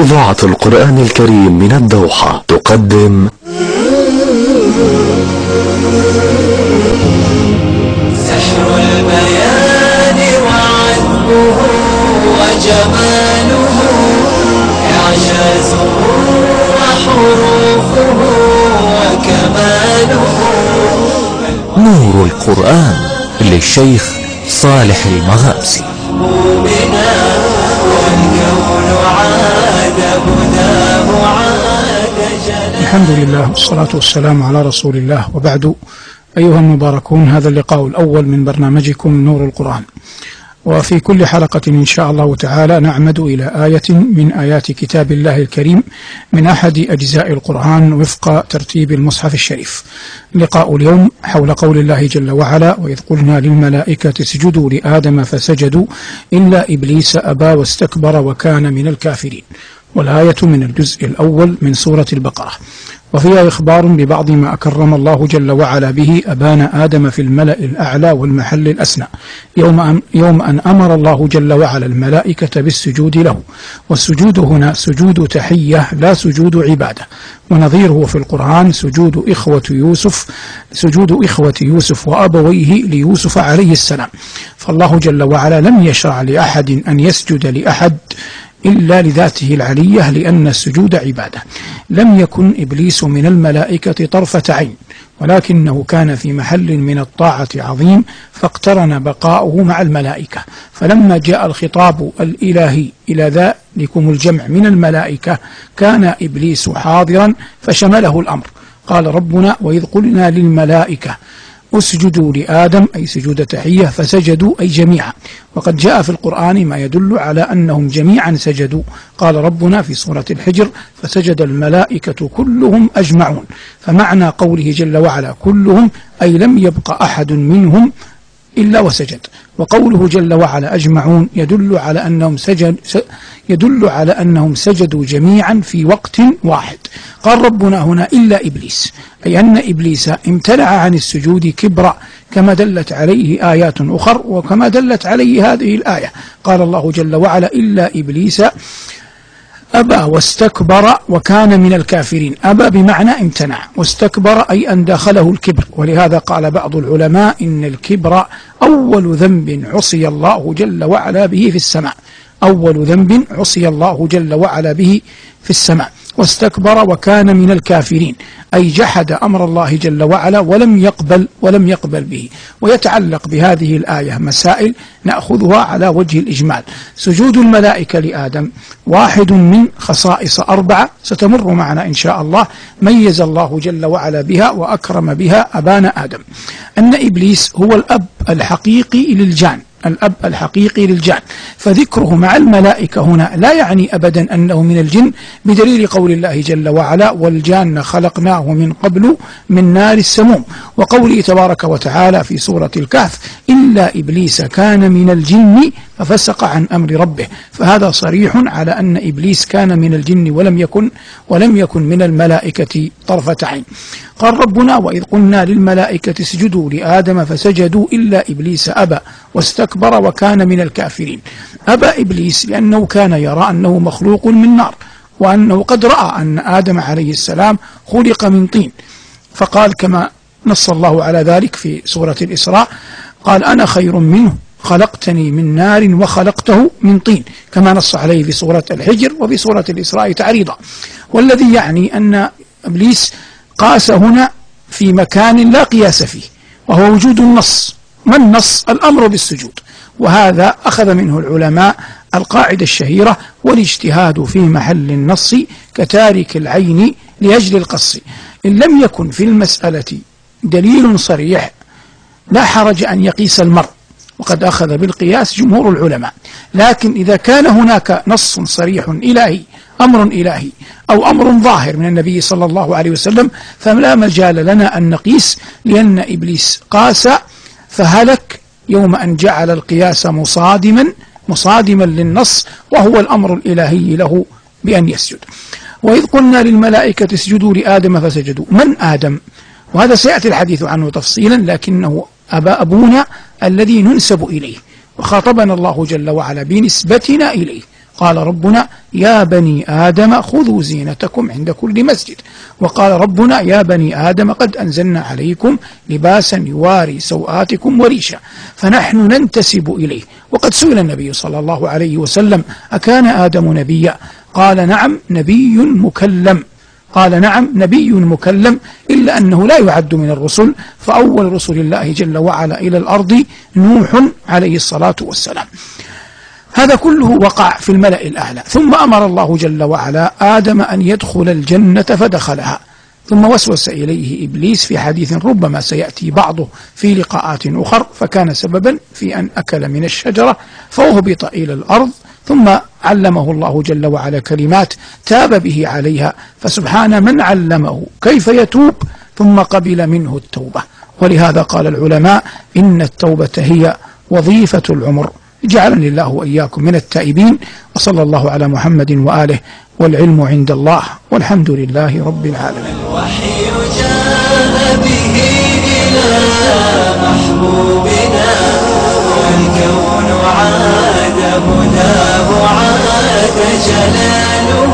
إذاعة القرآن الكريم من الدوحة تقدم. سحر البيان وعذبه وجماله إعجازه وحروفه وكماله. نور القرآن للشيخ صالح المغامسي الحمد لله والصلاة والسلام على رسول الله وبعد. أيها المباركون هذا اللقاء الأول من برنامجكم نور القرآن. وفي كل حلقة إن شاء الله تعالى نعمد إلى آية من آيات كتاب الله الكريم من أحد أجزاء القرآن وفق ترتيب المصحف الشريف. لقاء اليوم حول قول الله جل وعلا وإذ قلنا للملائكة اسجدوا لآدم فسجدوا إلا إبليس أبى واستكبر وكان من الكافرين. والآية من الجزء الأول من سورة البقرة. وفيها إخبار ببعض ما أكرم الله جل وعلا به أبان آدم في الملأ الأعلى والمحل الأسنى يوم أن, يوم أن أمر الله جل وعلا الملائكة بالسجود له. والسجود هنا سجود تحية لا سجود عبادة. ونظيره في القرآن سجود إخوة يوسف سجود إخوة يوسف وأبويه ليوسف عليه السلام. فالله جل وعلا لم يشرع لأحد أن يسجد لأحد إلا لذاته العلية لأن السجود عبادة. لم يكن إبليس من الملائكة طرفة عين ولكنه كان في محل من الطاعة عظيم فاقترن بقاؤه مع الملائكة. فلما جاء الخطاب الإلهي إلى ذلكم الجمع من الملائكة كان إبليس حاضرا فشمله الأمر. قال ربنا وإذ قلنا للملائكة اسجدوا لآدم أي سجود تحية فسجدوا أي جميعا. وقد جاء في القرآن ما يدل على أنهم جميعا سجدوا. قال ربنا في سورة الحجر فسجد الملائكة كلهم أجمعون. فمعنى قوله جل وعلا كلهم أي لم يبق أحد منهم إلا وسجد. وقوله جل وعلا أجمعون يدل على أنهم سجد يدل على أنهم سجدوا جميعا في وقت واحد. قال ربنا هنا إلا إبليس. أي أن إبليس امتنع عن السجود كبرا كما دلت عليه آيات أخر وكما دلت عليه هذه الآية. قال الله جل وعلا إلا إبليس أبى واستكبر وكان من الكافرين. أبى بمعنى امتنع. واستكبر أي أن دخله الكبر. ولهذا قال بعض العلماء إن الكبر أول ذنب عصي الله جل وعلا به في السماء. أول ذنب عصي الله جل وعلا به في السماء. واستكبر وكان من الكافرين. أي جحد أمر الله جل وعلا ولم يقبل ولم يقبل به. ويتعلق بهذه الآية مسائل نأخذها على وجه الإجمال. سجود الملائكة لآدم واحد من خصائص أربعة ستمر معنا إن شاء الله. ميز الله جل وعلا بها وأكرم بها أبانا آدم. أن إبليس هو الأب الحقيقي للجان. الأب الحقيقي للجان فذكره مع الملائكة هنا لا يعني أبدا أنه من الجن بدليل قول الله جل وعلا والجان خلقناه من قبل من نار السموم وقوله تبارك وتعالى في سورة الكهف إلا إبليس كان من الجن ففسق عن أمر ربه. فهذا صريح على أن إبليس كان من الجن ولم يكن ولم يكن من الملائكة طرفة عين قال ربنا وإذ قلنا للملائكة اسجدوا لآدم فسجدوا إلا إبليس أبى واستكبر وكان من الكافرين. أبى إبليس لأنه كان يرى أنه مخلوق من نار وأنه قد رأى أن آدم عليه السلام خلق من طين. فقال كما نص الله على ذلك في سورة الإسراء قال أنا خير منه. خلقتني من نار وخلقته من طين كما نص عليه في سورة الحجر وفي سورة الإسراء تعريضا. والذي يعني أن إبليس قاس هنا في مكان لا قياس فيه وهو وجود النص ما النص؟ الأمر بالسجود. وهذا أخذ منه العلماء القاعدة الشهيرة والاجتهاد في محل النص كتارك العين لأجل القص. إن لم يكن في المسألة دليل صريح لا حرج أن يقيس المرء. وقد أخذ بالقياس جمهور العلماء. لكن إذا كان هناك نص صريح إلهي أمر إلهي أو أمر ظاهر من النبي صلى الله عليه وسلم فلا مجال لنا أن نقيس لأن إبليس قاس فهلك يوم أن جعل القياس مصادما مصادما للنص وهو الأمر الإلهي له بأن يسجد. وإذ قلنا للملائكة اسجدوا لآدم فسجدوا. من آدم؟ وهذا سيأتي الحديث عنه تفصيلا لكنه أبا أبونا الذي ننسب إليه وخاطبنا الله جل وعلا بنسبتنا إليه. قال ربنا يا بني آدم خذوا زينتكم عند كل مسجد. وقال ربنا يا بني آدم قد أنزلنا عليكم لباسا يواري سوآتكم وريشا فنحن ننتسب إليه. وقد سئل النبي صلى الله عليه وسلم أكان آدم نبيا؟ قال نعم نبي مكلم. قال نعم نبي مكلم إلا أنه لا يعد من الرسل فأول رسل الله جل وعلا إلى الأرض نوح عليه الصلاة والسلام. هذا كله وقع في الملأ الأعلى. ثم أمر الله جل وعلا آدم أن يدخل الجنة فدخلها. ثم وسوس إليه إبليس في حديث ربما سيأتي بعضه في لقاءات أخر فكان سببا في أن أكل من الشجرة فأهبط إلى الأرض ثم علمه الله جل وعلا كلمات تاب به عليها فسبحان من علمه كيف يتوب؟ ثم قبل منه التوبة. ولهذا قال العلماء إن التوبة هي وظيفة العمر. جعلني الله وإياكم من التائبين وصلى الله على محمد وآله والعلم عند الله والحمد لله رب العالمين. الوحي جاء به إلى محبوبنا والكون عاد هداه عاد جلاله.